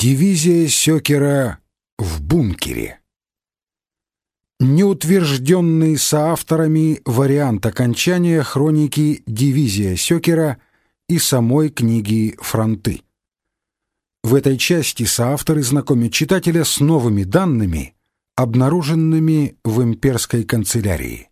Дивизия Сёкера в бункере. Неутвержденный соавторами вариант окончания хроники «Дивизия Сёкера» и самой книги «Фронты». В этой части соавторы знакомят читателя с новыми данными, обнаруженными в имперской канцелярии.